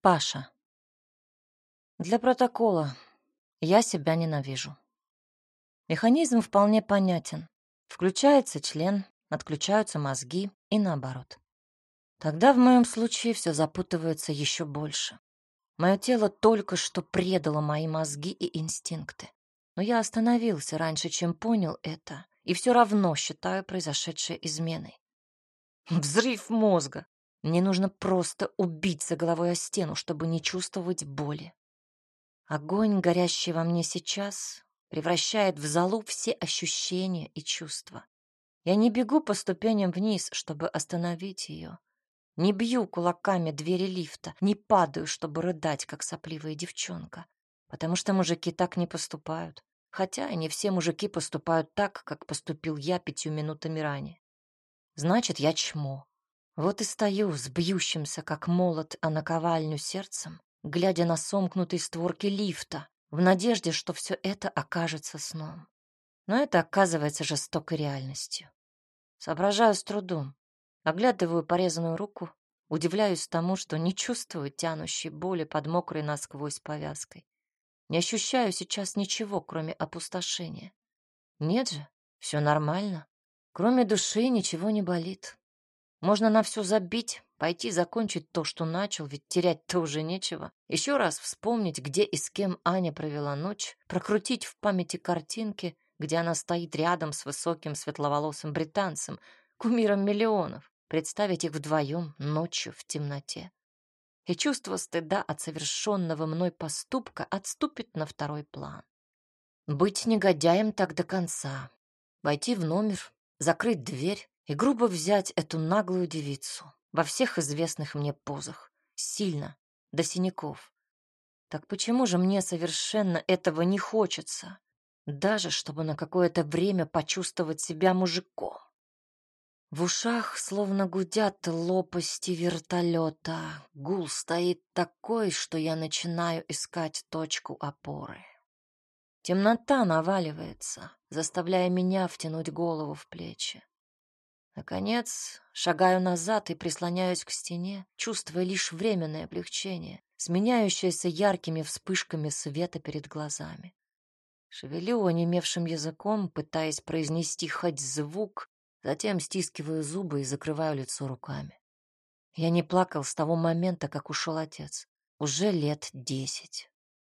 Паша. Для протокола. Я себя ненавижу. Механизм вполне понятен. Включается член, отключаются мозги и наоборот. Тогда в моем случае все запутывается еще больше. Мое тело только что предало мои мозги и инстинкты. Но я остановился раньше, чем понял это, и все равно считаю произошедшее изменой. Взрыв мозга. Мне нужно просто убиться головой о стену, чтобы не чувствовать боли. Огонь, горящий во мне сейчас, превращает в золу все ощущения и чувства. Я не бегу по ступеням вниз, чтобы остановить ее. Не бью кулаками двери лифта, не падаю, чтобы рыдать, как сопливая девчонка. Потому что мужики так не поступают. Хотя не все мужики поступают так, как поступил я пятью минутами ранее. Значит, я чмо. Вот и стою с бьющимся, как молот, о наковальню сердцем, глядя на сомкнутые створки лифта, в надежде, что все это окажется сном. Но это оказывается жестокой реальностью. Соображаю с трудом, оглядываю порезанную руку, удивляюсь тому, что не чувствую тянущей боли под мокрой насквозь повязкой. Не ощущаю сейчас ничего, кроме опустошения. Нет же, все нормально. Кроме души ничего не болит. Можно на все забить, пойти закончить то, что начал, ведь терять-то уже нечего. Еще раз вспомнить, где и с кем Аня провела ночь, прокрутить в памяти картинки, где она стоит рядом с высоким светловолосым британцем, кумиром миллионов, представить их вдвоем ночью в темноте. И чувство стыда от совершенного мной поступка отступит на второй план. Быть негодяем так до конца. Войти в номер, закрыть дверь, и грубо взять эту наглую девицу во всех известных мне позах, сильно, до синяков. Так почему же мне совершенно этого не хочется, даже чтобы на какое-то время почувствовать себя мужиком? В ушах словно гудят лопасти вертолета. Гул стоит такой, что я начинаю искать точку опоры. Темнота наваливается, заставляя меня втянуть голову в плечи. Наконец, шагаю назад и прислоняюсь к стене, чувствуя лишь временное облегчение, сменяющееся яркими вспышками света перед глазами. Шевелю онемевшим языком, пытаясь произнести хоть звук, затем стискиваю зубы и закрываю лицо руками. Я не плакал с того момента, как ушел отец. Уже лет десять.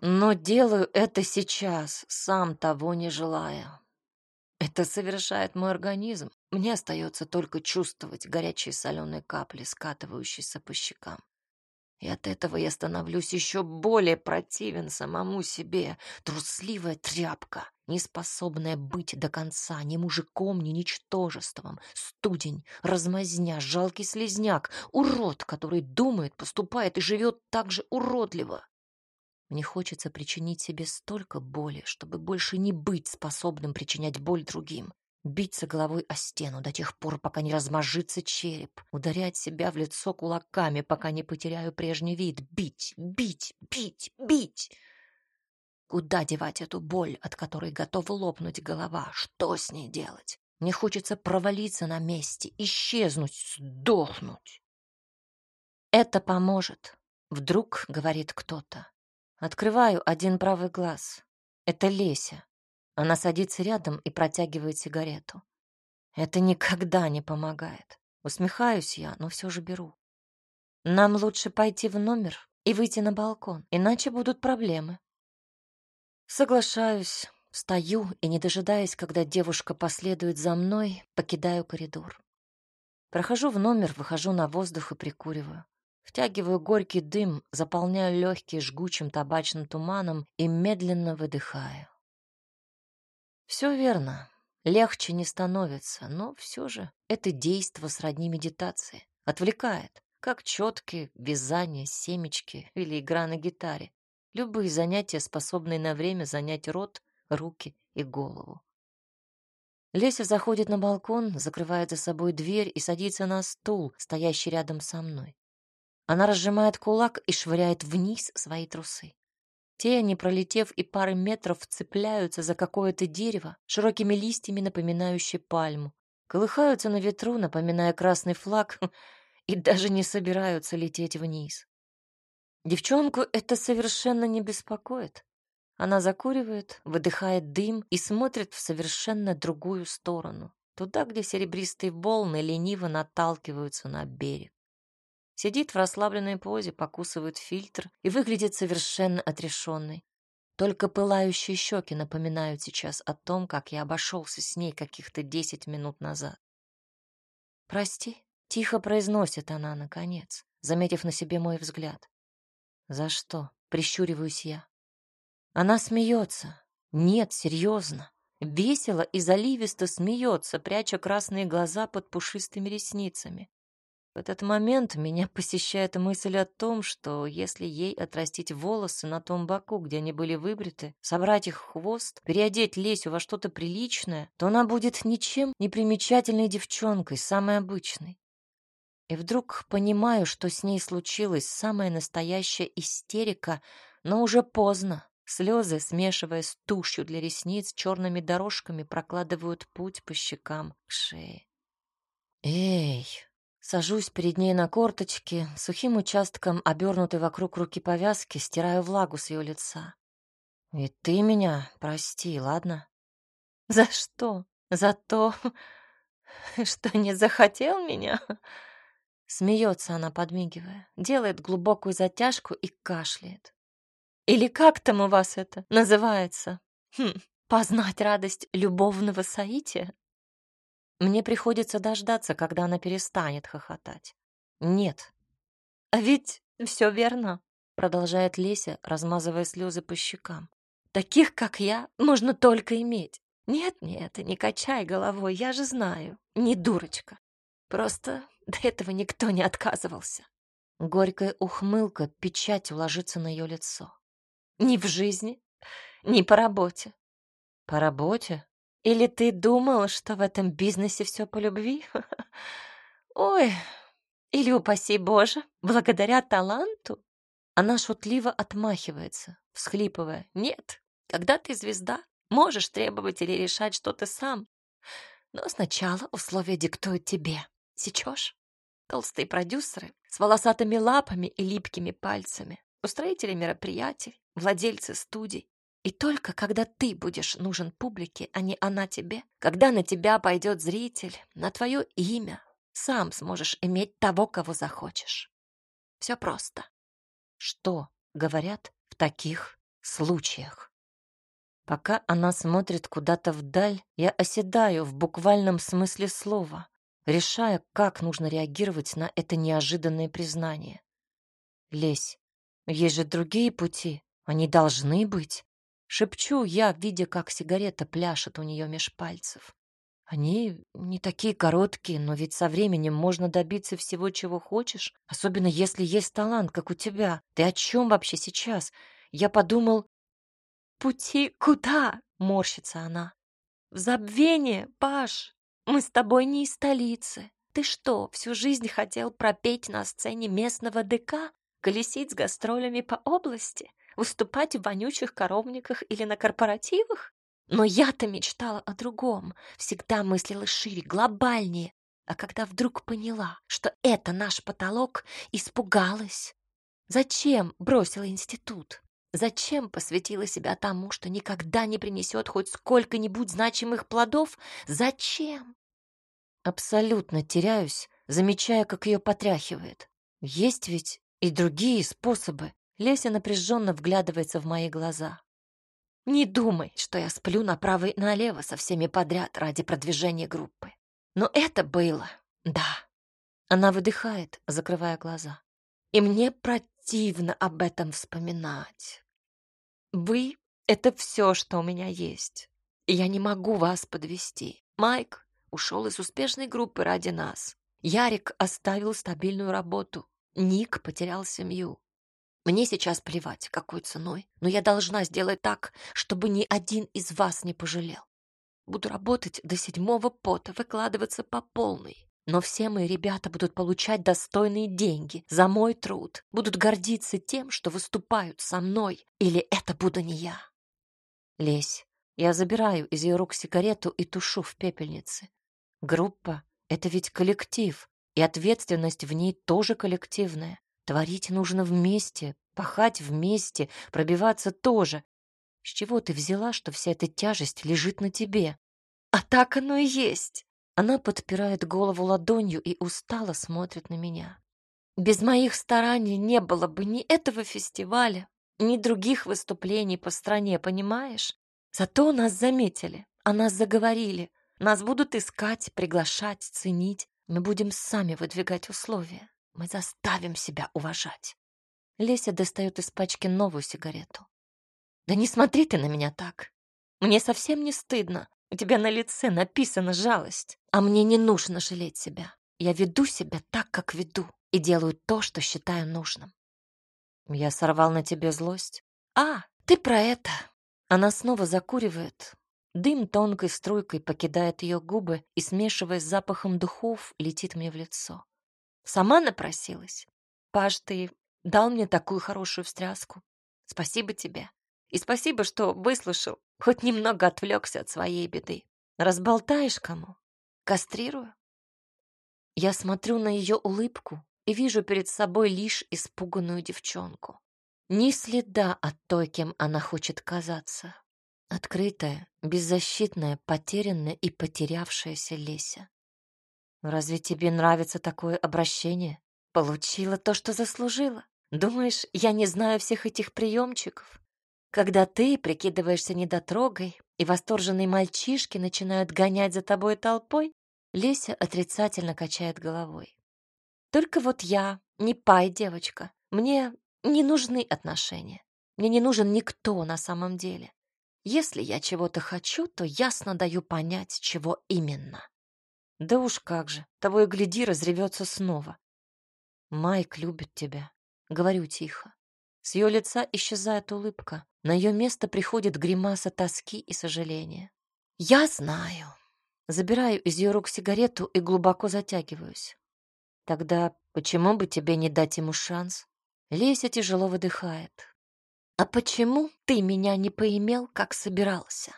Но делаю это сейчас, сам того не желая. Это совершает мой организм. Мне остается только чувствовать горячие соленые капли, скатывающиеся по щекам. И от этого я становлюсь еще более противен самому себе. Трусливая тряпка, неспособная быть до конца ни мужиком, ни ничтожеством. Студень, размазня, жалкий слезняк, урод, который думает, поступает и живет так же уродливо. Мне хочется причинить себе столько боли, чтобы больше не быть способным причинять боль другим. Биться головой о стену до тех пор, пока не размажится череп. Ударять себя в лицо кулаками, пока не потеряю прежний вид. Бить, бить, бить, бить. Куда девать эту боль, от которой готова лопнуть голова? Что с ней делать? Мне хочется провалиться на месте, исчезнуть, сдохнуть. Это поможет. Вдруг, говорит кто-то. Открываю один правый глаз. Это Леся. Она садится рядом и протягивает сигарету. Это никогда не помогает. Усмехаюсь я, но все же беру. Нам лучше пойти в номер и выйти на балкон, иначе будут проблемы. Соглашаюсь, встаю и, не дожидаясь, когда девушка последует за мной, покидаю коридор. Прохожу в номер, выхожу на воздух и прикуриваю. Втягиваю горький дым, заполняю легкие жгучим табачным туманом и медленно выдыхаю. Все верно, легче не становится, но все же это действо сродни медитации. Отвлекает, как четки, вязание, семечки или игра на гитаре. Любые занятия, способные на время занять рот, руки и голову. Леся заходит на балкон, закрывает за собой дверь и садится на стул, стоящий рядом со мной. Она разжимает кулак и швыряет вниз свои трусы. Те, не пролетев и пары метров, цепляются за какое-то дерево, широкими листьями напоминающее пальму, колыхаются на ветру, напоминая красный флаг, и даже не собираются лететь вниз. Девчонку это совершенно не беспокоит. Она закуривает, выдыхает дым и смотрит в совершенно другую сторону, туда, где серебристые волны лениво наталкиваются на берег. Сидит в расслабленной позе, покусывает фильтр и выглядит совершенно отрешенной. Только пылающие щеки напоминают сейчас о том, как я обошелся с ней каких-то десять минут назад. «Прости», — тихо произносит она, наконец, заметив на себе мой взгляд. «За что?» — прищуриваюсь я. Она смеется. Нет, серьезно. Весело и заливисто смеется, пряча красные глаза под пушистыми ресницами. В этот момент меня посещает мысль о том, что если ей отрастить волосы на том боку, где они были выбриты, собрать их в хвост, переодеть Лесю во что-то приличное, то она будет ничем не примечательной девчонкой, самой обычной. И вдруг понимаю, что с ней случилась самая настоящая истерика, но уже поздно. Слезы, смешиваясь с тушью для ресниц, черными дорожками прокладывают путь по щекам к шее. «Эй!» Сажусь перед ней на корточки, сухим участком, обернутой вокруг руки повязки, стираю влагу с ее лица. «И ты меня прости, ладно?» «За что? За то, что не захотел меня?» Смеется она, подмигивая, делает глубокую затяжку и кашляет. «Или как там у вас это называется? Хм, познать радость любовного соития?» Мне приходится дождаться, когда она перестанет хохотать. Нет. А ведь все верно, продолжает Леся, размазывая слезы по щекам. Таких, как я, можно только иметь. Нет-нет, не качай головой, я же знаю, не дурочка. Просто до этого никто не отказывался. Горькая ухмылка печать ложится на ее лицо. Ни в жизни, ни по работе. По работе? Или ты думал, что в этом бизнесе все по любви? Ой, или, упаси Боже, благодаря таланту? Она шутливо отмахивается, всхлипывая. Нет, когда ты звезда, можешь требовать или решать что-то сам. Но сначала условия диктуют тебе. Сечешь? Толстые продюсеры с волосатыми лапами и липкими пальцами, устроители мероприятий, владельцы студий, и только когда ты будешь нужен публике, а не она тебе, когда на тебя пойдет зритель, на твое имя, сам сможешь иметь того, кого захочешь. Все просто. Что говорят в таких случаях? Пока она смотрит куда-то вдаль, я оседаю в буквальном смысле слова, решая, как нужно реагировать на это неожиданное признание. Лесь, есть же другие пути, они должны быть. Шепчу я, видя, как сигарета пляшет у нее меж пальцев. Они не такие короткие, но ведь со временем можно добиться всего, чего хочешь, особенно если есть талант, как у тебя. Ты о чем вообще сейчас? Я подумал... Пути куда? Морщится она. В забвение, Паш. Мы с тобой не из столицы. Ты что, всю жизнь хотел пропеть на сцене местного ДК? Колесить с гастролями по области? Выступать в вонючих коровниках или на корпоративах? Но я-то мечтала о другом, всегда мыслила шире, глобальнее. А когда вдруг поняла, что это наш потолок, испугалась. Зачем бросила институт? Зачем посвятила себя тому, что никогда не принесет хоть сколько-нибудь значимых плодов? Зачем? Абсолютно теряюсь, замечая, как ее потряхивает. Есть ведь и другие способы. Леся напряженно вглядывается в мои глаза. Не думай, что я сплю направо и налево со всеми подряд ради продвижения группы. Но это было, да. Она выдыхает, закрывая глаза. И мне противно об этом вспоминать. Вы — это все, что у меня есть. Я не могу вас подвести. Майк ушел из успешной группы ради нас. Ярик оставил стабильную работу. Ник потерял семью. Мне сейчас плевать, какой ценой, но я должна сделать так, чтобы ни один из вас не пожалел. Буду работать до седьмого пота, выкладываться по полной. Но все мои ребята будут получать достойные деньги за мой труд, будут гордиться тем, что выступают со мной, или это буду не я. Лесь, я забираю из ее рук сигарету и тушу в пепельнице. Группа — это ведь коллектив, и ответственность в ней тоже коллективная. Творить нужно вместе, пахать вместе, пробиваться тоже. С чего ты взяла, что вся эта тяжесть лежит на тебе? А так оно и есть. Она подпирает голову ладонью и устало смотрит на меня. Без моих стараний не было бы ни этого фестиваля, ни других выступлений по стране, понимаешь? Зато нас заметили, о нас заговорили, нас будут искать, приглашать, ценить. Мы будем сами выдвигать условия. Мы заставим себя уважать. Леся достает из пачки новую сигарету. Да не смотри ты на меня так. Мне совсем не стыдно. У тебя на лице написана жалость. А мне не нужно жалеть себя. Я веду себя так, как веду. И делаю то, что считаю нужным. Я сорвал на тебе злость. А, ты про это. Она снова закуривает. Дым тонкой струйкой покидает ее губы и, смешиваясь с запахом духов, летит мне в лицо. Сама напросилась. Паш, ты дал мне такую хорошую встряску. Спасибо тебе. И спасибо, что выслушал, хоть немного отвлекся от своей беды. Разболтаешь кому? Кастрирую? Я смотрю на ее улыбку и вижу перед собой лишь испуганную девчонку. Ни следа от той, кем она хочет казаться. Открытая, беззащитная, потерянная и потерявшаяся Леся. Разве тебе нравится такое обращение? Получила то, что заслужила. Думаешь, я не знаю всех этих приемчиков? Когда ты прикидываешься недотрогой, и восторженные мальчишки начинают гонять за тобой толпой, Леся отрицательно качает головой. Только вот я не пай, девочка. Мне не нужны отношения. Мне не нужен никто на самом деле. Если я чего-то хочу, то ясно даю понять, чего именно. Да уж как же, того и гляди, разревется снова. Майк любит тебя, говорю тихо. С ее лица исчезает улыбка. На ее место приходит гримаса тоски и сожаления. Я знаю. Забираю из ее рук сигарету и глубоко затягиваюсь. Тогда почему бы тебе не дать ему шанс? Леся тяжело выдыхает. А почему ты меня не поимел, как собирался?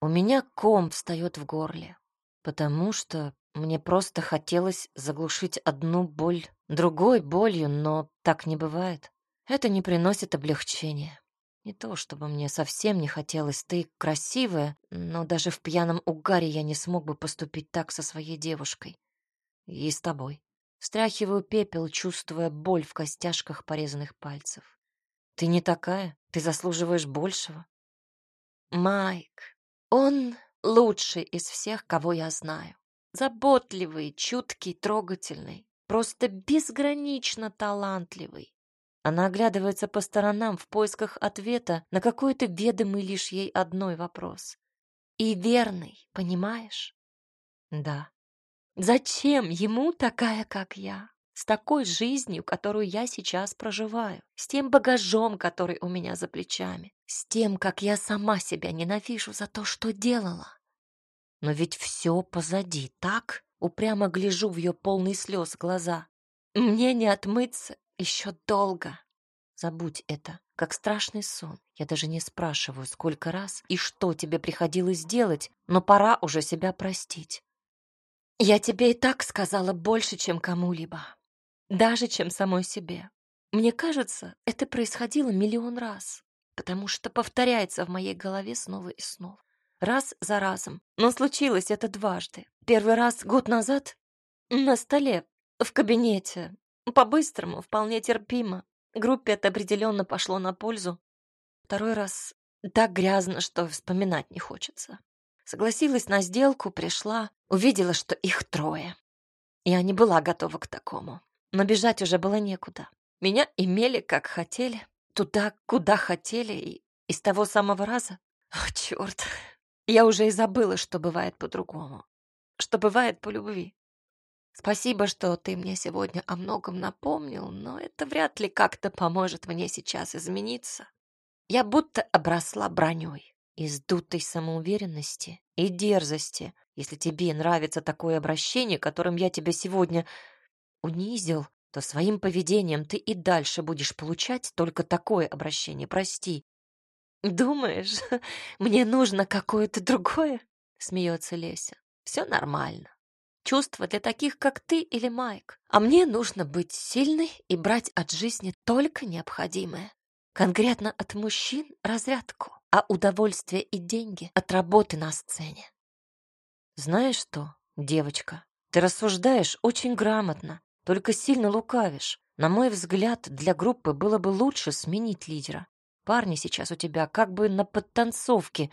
У меня ком встает в горле потому что мне просто хотелось заглушить одну боль другой болью, но так не бывает. Это не приносит облегчения. Не то, чтобы мне совсем не хотелось, ты красивая, но даже в пьяном угаре я не смог бы поступить так со своей девушкой. И с тобой. Стряхиваю пепел, чувствуя боль в костяшках порезанных пальцев. Ты не такая, ты заслуживаешь большего. Майк, он Лучший из всех, кого я знаю. Заботливый, чуткий, трогательный. Просто безгранично талантливый. Она оглядывается по сторонам в поисках ответа на какой-то ведомый лишь ей одной вопрос. И верный, понимаешь? Да. Зачем ему такая, как я? С такой жизнью, которую я сейчас проживаю, с тем багажом, который у меня за плечами, с тем, как я сама себя ненавижу за то, что делала. Но ведь все позади, так? Упрямо гляжу в ее полные слез глаза. Мне не отмыться еще долго. Забудь это, как страшный сон. Я даже не спрашиваю, сколько раз и что тебе приходилось делать, но пора уже себя простить. Я тебе и так сказала больше, чем кому-либо даже чем самой себе. Мне кажется, это происходило миллион раз, потому что повторяется в моей голове снова и снова. Раз за разом. Но случилось это дважды. Первый раз год назад на столе, в кабинете. По-быстрому, вполне терпимо. Группе это определенно пошло на пользу. Второй раз так грязно, что вспоминать не хочется. Согласилась на сделку, пришла, увидела, что их трое. Я не была готова к такому. Но бежать уже было некуда. Меня имели как хотели, туда, куда хотели, и из того самого раза... О, черт! Я уже и забыла, что бывает по-другому. Что бывает по любви. Спасибо, что ты мне сегодня о многом напомнил, но это вряд ли как-то поможет мне сейчас измениться. Я будто обросла броней из дутой самоуверенности и дерзости, если тебе нравится такое обращение, которым я тебя сегодня унизил, то своим поведением ты и дальше будешь получать только такое обращение. Прости. Думаешь, мне нужно какое-то другое? Смеется Леся. Все нормально. Чувства для таких, как ты или Майк. А мне нужно быть сильной и брать от жизни только необходимое. Конкретно от мужчин разрядку, а удовольствие и деньги от работы на сцене. Знаешь что, девочка, ты рассуждаешь очень грамотно, только сильно лукавишь. На мой взгляд, для группы было бы лучше сменить лидера. Парни сейчас у тебя как бы на подтанцовке,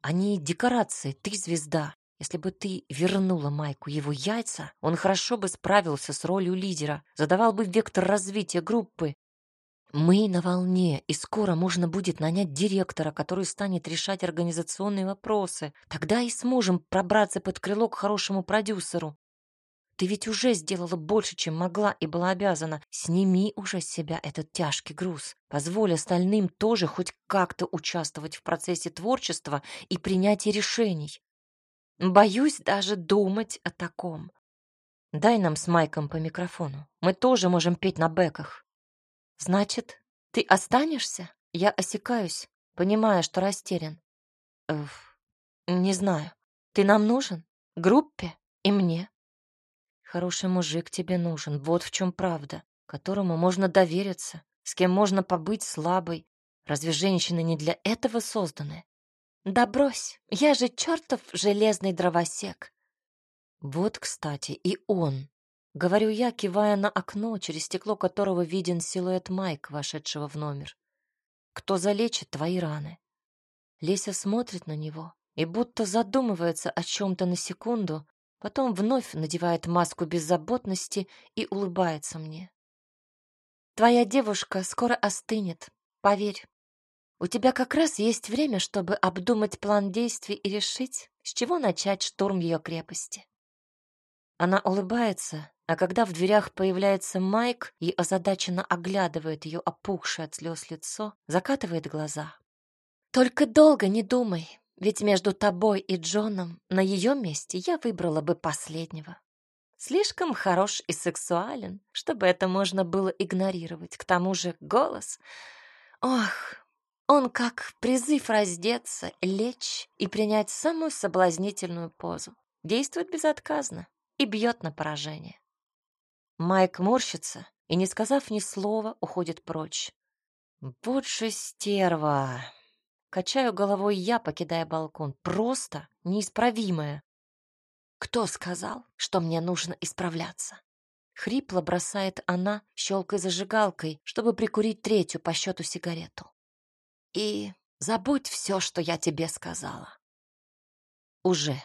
они декорации, ты звезда. Если бы ты вернула Майку его яйца, он хорошо бы справился с ролью лидера, задавал бы вектор развития группы. Мы на волне, и скоро можно будет нанять директора, который станет решать организационные вопросы. Тогда и сможем пробраться под крыло к хорошему продюсеру. Ты ведь уже сделала больше, чем могла и была обязана. Сними уже с себя этот тяжкий груз. Позволь остальным тоже хоть как-то участвовать в процессе творчества и принятия решений. Боюсь даже думать о таком. Дай нам с Майком по микрофону. Мы тоже можем петь на бэках. Значит, ты останешься? Я осекаюсь, понимая, что растерян. Эф, не знаю. Ты нам нужен? Группе и мне. Хороший мужик тебе нужен, вот в чем правда, которому можно довериться, с кем можно побыть слабой. Разве женщины не для этого созданы? Да брось, я же чертов железный дровосек. Вот, кстати, и он. Говорю я, кивая на окно, через стекло которого виден силуэт Майк, вошедшего в номер. Кто залечит твои раны? Леся смотрит на него и будто задумывается о чем-то на секунду, Потом вновь надевает маску беззаботности и улыбается мне. Твоя девушка скоро остынет, поверь. У тебя как раз есть время, чтобы обдумать план действий и решить, с чего начать штурм ее крепости. Она улыбается, а когда в дверях появляется Майк и озадаченно оглядывает ее опухшее от слез лицо, закатывает глаза. Только долго не думай, ведь между тобой и Джоном на ее месте я выбрала бы последнего. Слишком хорош и сексуален, чтобы это можно было игнорировать. К тому же голос... Ох, он как призыв раздеться, лечь и принять самую соблазнительную позу. Действует безотказно и бьет на поражение. Майк морщится и, не сказав ни слова, уходит прочь. Вот же стерва! Качаю головой я, покидая балкон. Просто неисправимое. Кто сказал, что мне нужно исправляться? Хрипло бросает она, щелкой зажигалкой, чтобы прикурить третью по счету сигарету. И забудь все, что я тебе сказала. Уже.